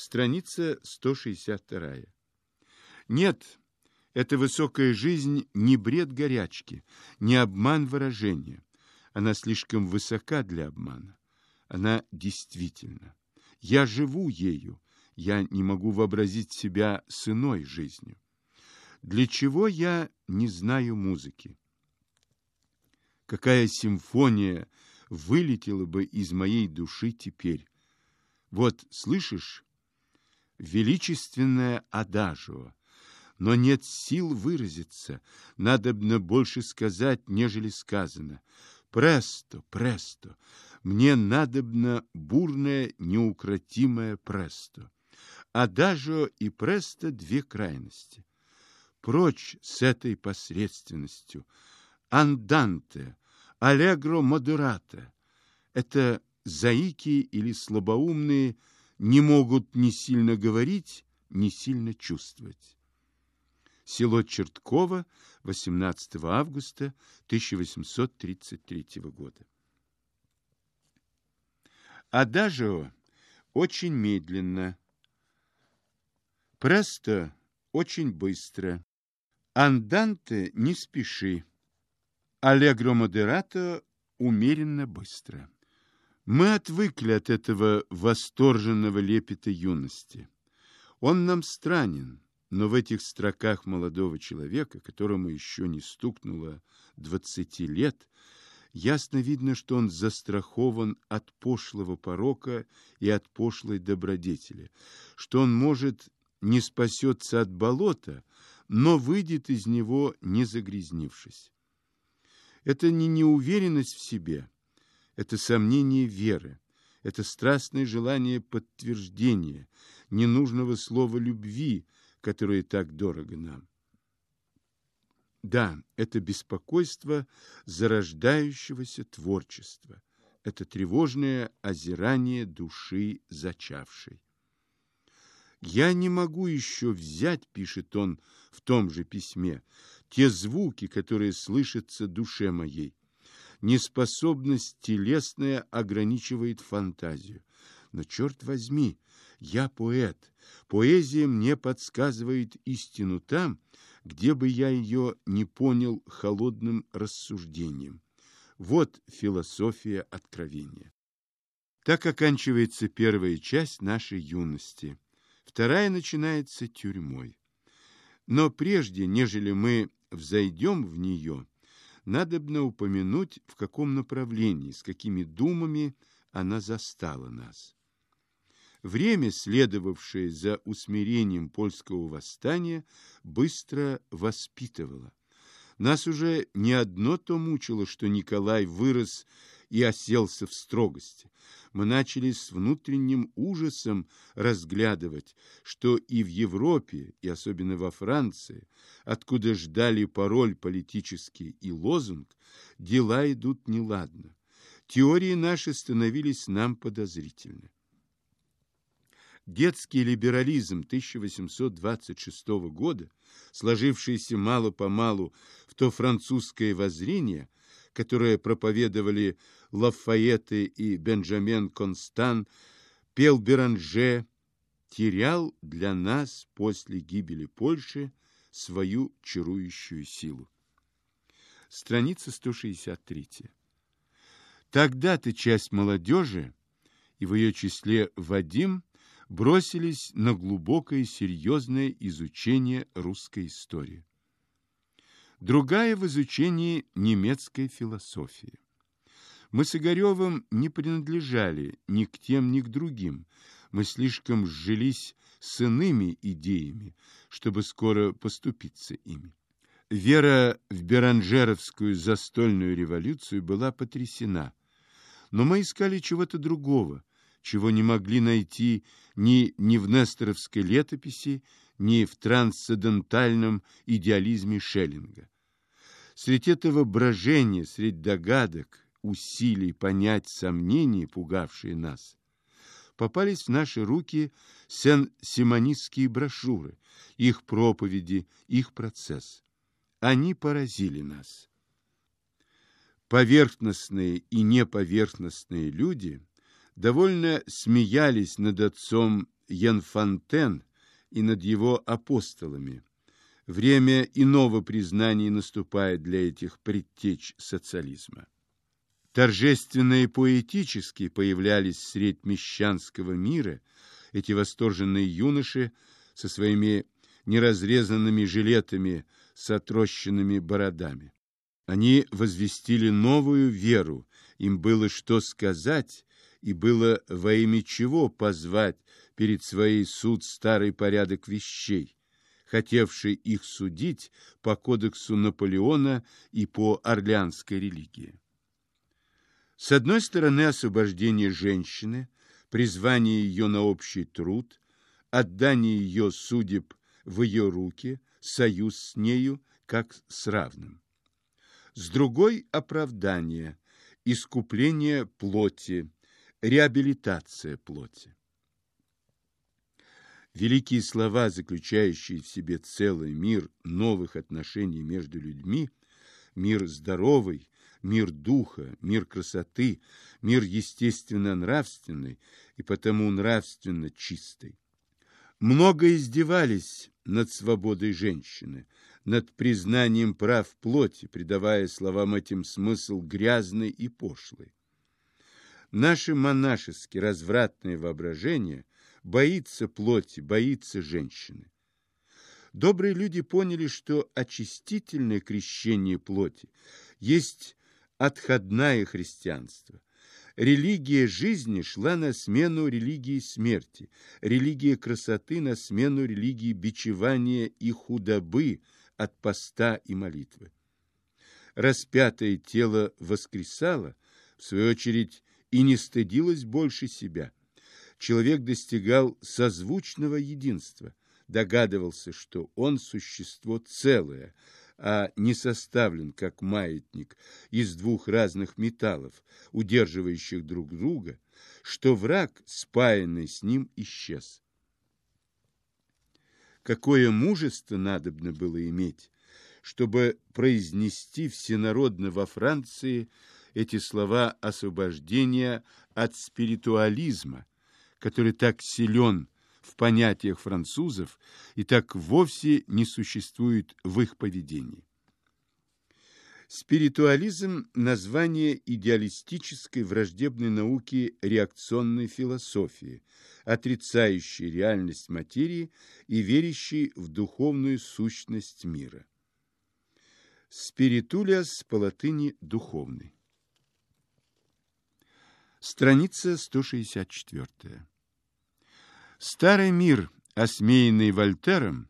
Страница 162. Нет, эта высокая жизнь не бред горячки, не обман выражения. Она слишком высока для обмана. Она действительно. Я живу ею. Я не могу вообразить себя с иной жизнью. Для чего я не знаю музыки? Какая симфония вылетела бы из моей души теперь? Вот, слышишь, величественное адажио, но нет сил выразиться, надобно больше сказать, нежели сказано. Престо, престо, мне надобно бурное, неукротимое престо. Адажио и престо — две крайности. Прочь с этой посредственностью. Анданте, аллегро модерате — это заики или слабоумные — не могут ни сильно говорить, ни сильно чувствовать. Село Чертково, 18 августа 1833 года. Адажио очень медленно, Престо очень быстро, Анданте не спеши, Аллегро модерато умеренно быстро. Мы отвыкли от этого восторженного лепета юности. Он нам странен, но в этих строках молодого человека, которому еще не стукнуло двадцати лет, ясно видно, что он застрахован от пошлого порока и от пошлой добродетели, что он, может, не спасется от болота, но выйдет из него, не загрязнившись. Это не неуверенность в себе – это сомнение веры, это страстное желание подтверждения, ненужного слова любви, которое так дорого нам. Да, это беспокойство зарождающегося творчества, это тревожное озирание души зачавшей. «Я не могу еще взять, — пишет он в том же письме, — те звуки, которые слышатся душе моей, неспособность телесная ограничивает фантазию. Но, черт возьми, я поэт. Поэзия мне подсказывает истину там, где бы я ее не понял холодным рассуждением. Вот философия откровения. Так оканчивается первая часть нашей юности. Вторая начинается тюрьмой. Но прежде, нежели мы взойдем в нее, надобно упомянуть, в каком направлении, с какими думами она застала нас. Время, следовавшее за усмирением польского восстания, быстро воспитывало. Нас уже не одно то мучило, что Николай вырос и оселся в строгости. Мы начали с внутренним ужасом разглядывать, что и в Европе, и особенно во Франции, откуда ждали пароль политический и лозунг, дела идут неладно. Теории наши становились нам подозрительны. Детский либерализм 1826 года, сложившийся мало-помалу в то французское воззрение, которое проповедовали Лафайеты и Бенджамен Констан, пел Беранже, терял для нас после гибели Польши свою чарующую силу. Страница 163. Тогда-то часть молодежи, и в ее числе Вадим, бросились на глубокое серьезное изучение русской истории. Другая в изучении немецкой философии. Мы с Игоревым не принадлежали ни к тем, ни к другим. Мы слишком сжились с иными идеями, чтобы скоро поступиться ими. Вера в Беранжеровскую застольную революцию была потрясена. Но мы искали чего-то другого, чего не могли найти ни, ни в Несторовской летописи, ни в трансцендентальном идеализме Шеллинга. Среди этого брожения, среди догадок, усилий понять сомнения, пугавшие нас, попались в наши руки сен-симонистские брошюры, их проповеди, их процесс. Они поразили нас. Поверхностные и неповерхностные люди довольно смеялись над отцом Янфантен и над его апостолами. Время иного признания наступает для этих предтеч социализма. Торжественно и поэтически появлялись средь мещанского мира эти восторженные юноши со своими неразрезанными жилетами с отрощенными бородами. Они возвестили новую веру, им было что сказать, и было во имя чего позвать перед своей суд старый порядок вещей, хотевший их судить по кодексу Наполеона и по орлеанской религии. С одной стороны, освобождение женщины, призвание ее на общий труд, отдание ее судеб в ее руки, союз с нею, как с равным. С другой – оправдание, искупление плоти, реабилитация плоти. Великие слова, заключающие в себе целый мир новых отношений между людьми, мир здоровый, мир духа, мир красоты, мир естественно-нравственный и потому нравственно чистый. Много издевались над свободой женщины, над признанием прав плоти, придавая словам этим смысл грязный и пошлый. Наше монашеское развратное воображение боится плоти, боится женщины. Добрые люди поняли, что очистительное крещение плоти есть отходное христианство. Религия жизни шла на смену религии смерти, религия красоты на смену религии бичевания и худобы от поста и молитвы. Распятое тело воскресало, в свою очередь, и не стыдилось больше себя. Человек достигал созвучного единства, догадывался, что он существо целое, а не составлен, как маятник, из двух разных металлов, удерживающих друг друга, что враг, спаянный с ним, исчез. Какое мужество надобно было иметь, чтобы произнести всенародно во Франции эти слова освобождения от спиритуализма, который так силен в понятиях французов и так вовсе не существует в их поведении. Спиритуализм – название идеалистической враждебной науки реакционной философии, отрицающей реальность материи и верящей в духовную сущность мира. Спиритулиас по латыни «духовный». Страница 164. Старый мир, осмеянный Вольтером,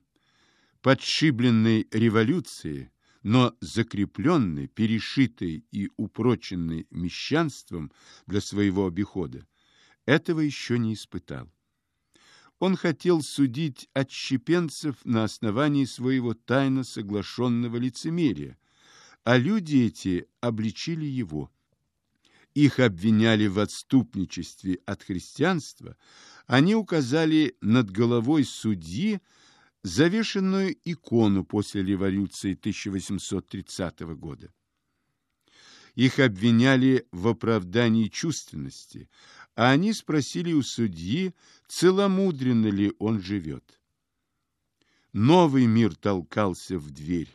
подшибленный революцией, но закрепленный, перешитый и упроченный мещанством для своего обихода, этого еще не испытал. Он хотел судить отщепенцев на основании своего тайно соглашенного лицемерия, а люди эти обличили его – их обвиняли в отступничестве от христианства, они указали над головой судьи завешенную икону после революции 1830 года. Их обвиняли в оправдании чувственности, а они спросили у судьи, целомудренно ли он живет. Новый мир толкался в дверь.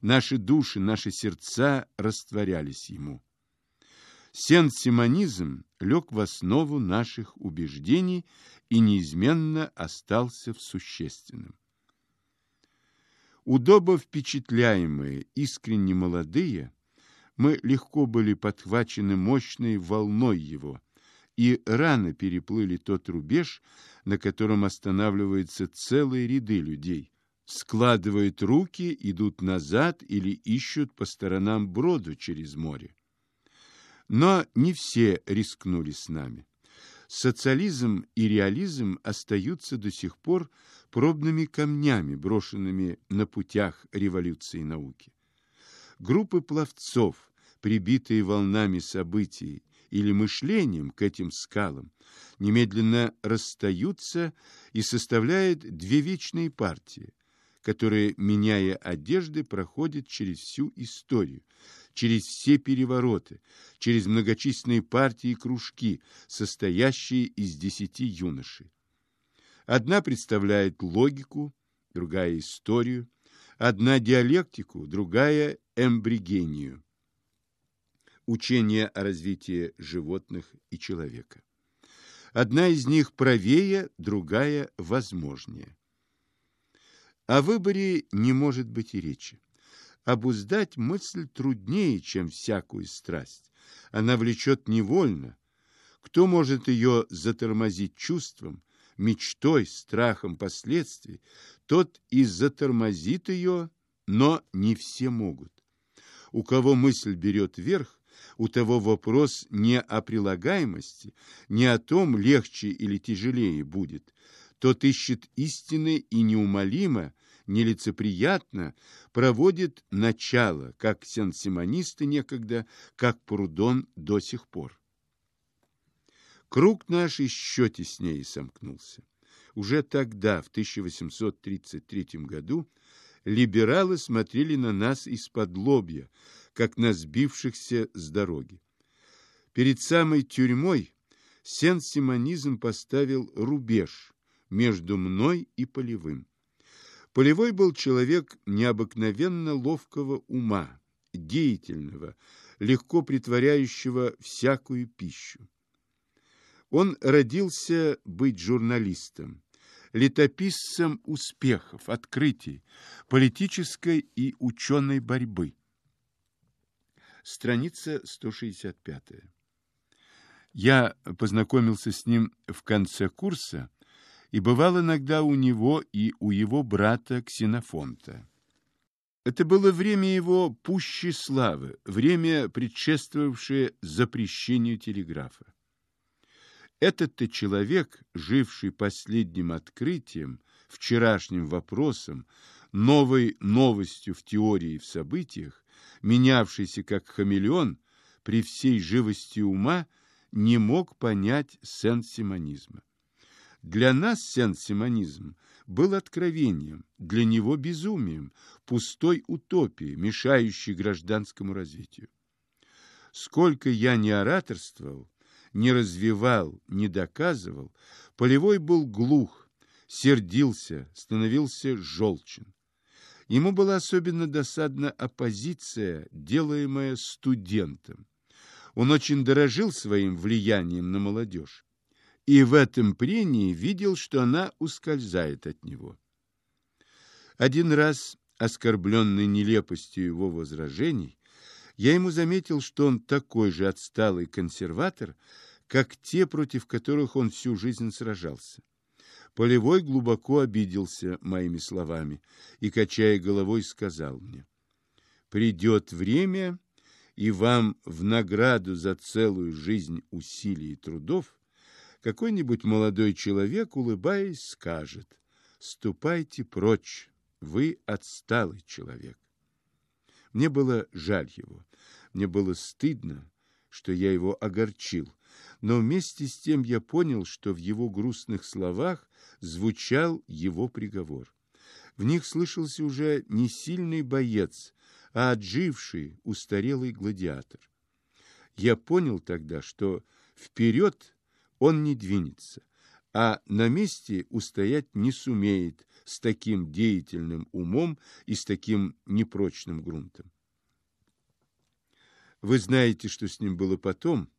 Наши души, наши сердца растворялись ему. Сен-симонизм лег в основу наших убеждений и неизменно остался в существенном. Удобо впечатляемые, искренне молодые, мы легко были подхвачены мощной волной его и рано переплыли тот рубеж, на котором останавливаются целые ряды людей, складывают руки, идут назад или ищут по сторонам броду через море. Но не все рискнули с нами. Социализм и реализм остаются до сих пор пробными камнями, брошенными на путях революции науки. Группы пловцов, прибитые волнами событий или мышлением к этим скалам, немедленно расстаются и составляют две вечные партии, которые, меняя одежды, проходят через всю историю, через все перевороты, через многочисленные партии и кружки, состоящие из десяти юношей. Одна представляет логику, другая – историю, одна – диалектику, другая – эмбригению. Учение о развитии животных и человека. Одна из них правее, другая возможнее. О выборе не может быть и речи. Обуздать мысль труднее, чем всякую страсть. Она влечет невольно. Кто может ее затормозить чувством, мечтой, страхом последствий, тот и затормозит ее, но не все могут. У кого мысль берет верх, у того вопрос не о прилагаемости, не о том, легче или тяжелее будет. Тот ищет истины и неумолимо, нелицеприятно проводит начало, как сенсимонисты некогда, как Прудон до сих пор. Круг наш еще теснее сомкнулся. Уже тогда, в 1833 году, либералы смотрели на нас из-под лобья, как на сбившихся с дороги. Перед самой тюрьмой сен-симонизм поставил рубеж между мной и полевым. Полевой был человек необыкновенно ловкого ума, деятельного, легко притворяющего всякую пищу. Он родился быть журналистом, летописцем успехов, открытий, политической и ученой борьбы. Страница 165. Я познакомился с ним в конце курса и бывал иногда у него и у его брата Ксенофонта. Это было время его пущей славы, время, предшествовавшее запрещению телеграфа. Этот-то человек, живший последним открытием, вчерашним вопросом, новой новостью в теории и в событиях, менявшийся как хамелеон, при всей живости ума, не мог понять сен-симонизма. Для нас сен-симонизм был откровением, для него безумием, пустой утопией, мешающей гражданскому развитию. Сколько я не ораторствовал, не развивал, не доказывал, Полевой был глух, сердился, становился желчен. Ему была особенно досадна оппозиция, делаемая студентом. Он очень дорожил своим влиянием на молодежь и в этом прении видел, что она ускользает от него. Один раз, оскорбленный нелепостью его возражений, я ему заметил, что он такой же отсталый консерватор, как те, против которых он всю жизнь сражался. Полевой глубоко обиделся моими словами и, качая головой, сказал мне, «Придет время, и вам в награду за целую жизнь усилий и трудов какой-нибудь молодой человек, улыбаясь, скажет, «Ступайте прочь, вы отсталый человек». Мне было жаль его, мне было стыдно, что я его огорчил, но вместе с тем я понял, что в его грустных словах звучал его приговор. В них слышался уже не сильный боец, а отживший, устарелый гладиатор. Я понял тогда, что вперед он не двинется, а на месте устоять не сумеет с таким деятельным умом и с таким непрочным грунтом. Вы знаете, что с ним было потом.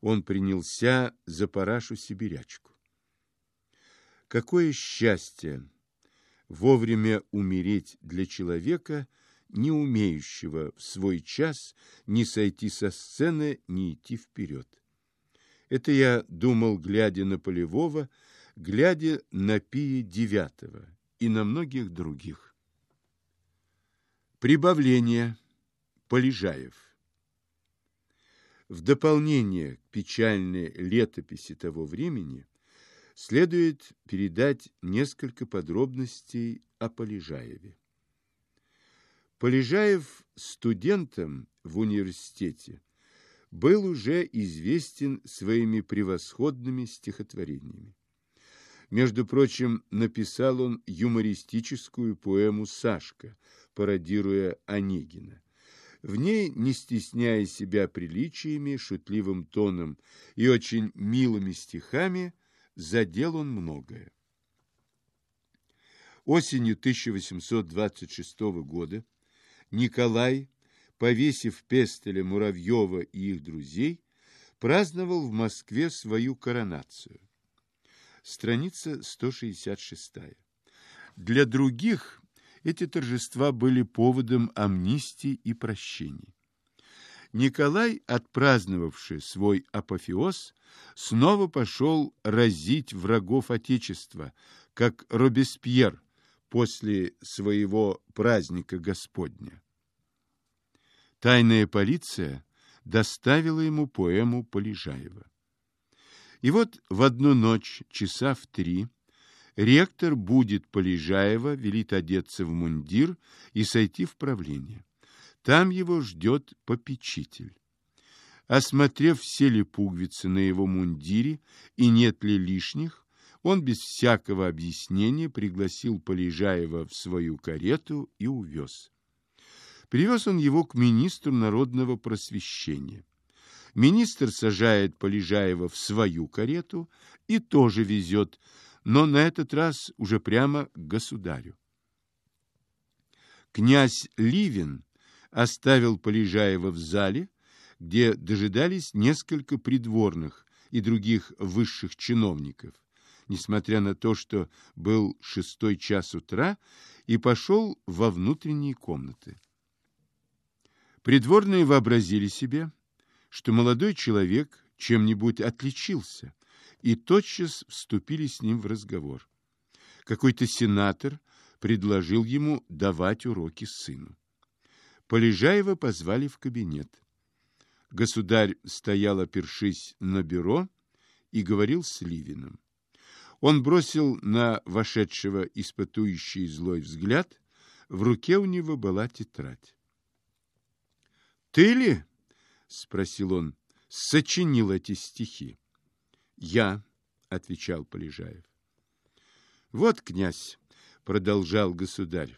Он принялся за парашу сибирячку. Какое счастье вовремя умереть для человека, не умеющего в свой час ни сойти со сцены, ни идти вперед. Это я думал, глядя на Полевого, глядя на Пия Девятого и на многих других. Прибавление. Полежаев. В дополнение к печальной летописи того времени следует передать несколько подробностей о Полежаеве. Полежаев студентом в университете был уже известен своими превосходными стихотворениями. Между прочим, написал он юмористическую поэму «Сашка», пародируя Онегина. В ней, не стесняя себя приличиями, шутливым тоном и очень милыми стихами, задел он многое. Осенью 1826 года Николай, повесив Пестеля, Муравьева и их друзей, праздновал в Москве свою коронацию. Страница 166. Для других эти торжества были поводом амнистии и прощений. Николай, отпраздновавший свой апофеоз, снова пошел разить врагов Отечества, как Робеспьер после своего праздника Господня. Тайная полиция доставила ему поэму Полежаева. И вот в одну ночь, часа в три, ректор будет Полежаева, велит одеться в мундир и сойти в правление. Там его ждет попечитель. Осмотрев все ли пуговицы на его мундире и нет ли лишних, он без всякого объяснения пригласил Полежаева в свою карету и увез. Привез он его к министру народного просвещения. Министр сажает Полежаева в свою карету и тоже везет, но на этот раз уже прямо к государю. Князь Ливин оставил Полежаева в зале, где дожидались несколько придворных и других высших чиновников, несмотря на то, что был шестой час утра, и пошел во внутренние комнаты. Придворные вообразили себе, что молодой человек чем-нибудь отличился, и тотчас вступили с ним в разговор. Какой-то сенатор предложил ему давать уроки сыну. Полежаева позвали в кабинет. Государь стоял, опершись на бюро, и говорил с Ливиным. Он бросил на вошедшего испытующий злой взгляд. В руке у него была тетрадь. «Ты ли?» — спросил он. «Сочинил эти стихи». «Я», — отвечал Полежаев. «Вот, князь», — продолжал государь,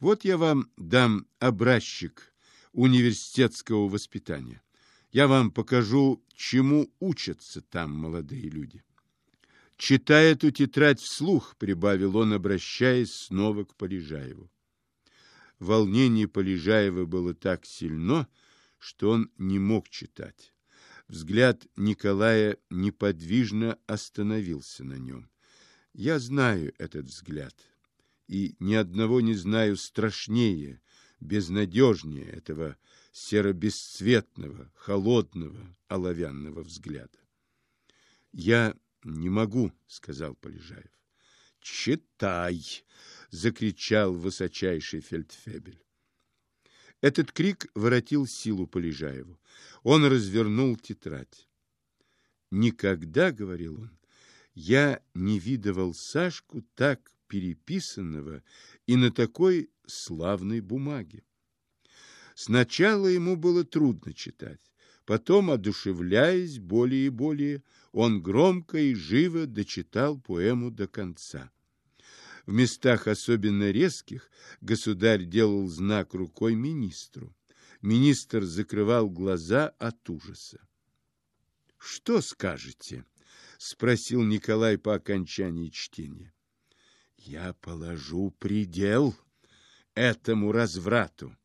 вот я вам дам образчик университетского воспитания. Я вам покажу, чему учатся там молодые люди. Читая эту тетрадь вслух, прибавил он, обращаясь снова к Полежаеву. Волнение Полежаева было так сильно, что он не мог читать. Взгляд Николая неподвижно остановился на нем. Я знаю этот взгляд и ни одного не знаю страшнее, безнадежнее этого серо-бесцветного, холодного, оловянного взгляда. «Я не могу», — сказал Полежаев. «Читай!» — закричал высочайший фельдфебель. Этот крик воротил силу Полежаеву. Он развернул тетрадь. «Никогда, — говорил он, — я не видывал Сашку так переписанного и на такой славной бумаге. Сначала ему было трудно читать, потом, одушевляясь более и более, он громко и живо дочитал поэму до конца. В местах особенно резких государь делал знак рукой министру. Министр закрывал глаза от ужаса. «Что скажете?» — спросил Николай по окончании чтения. Я положу предел этому разврату.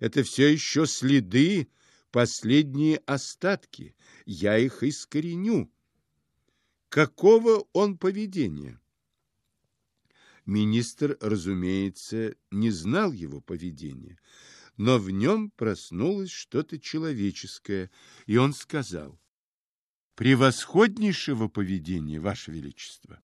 Это все еще следы, последние остатки. Я их искореню. Какого он поведения? Министр, разумеется, не знал его поведения, но в нем проснулось что-то человеческое, и он сказал, «Превосходнейшего поведения, Ваше Величество!»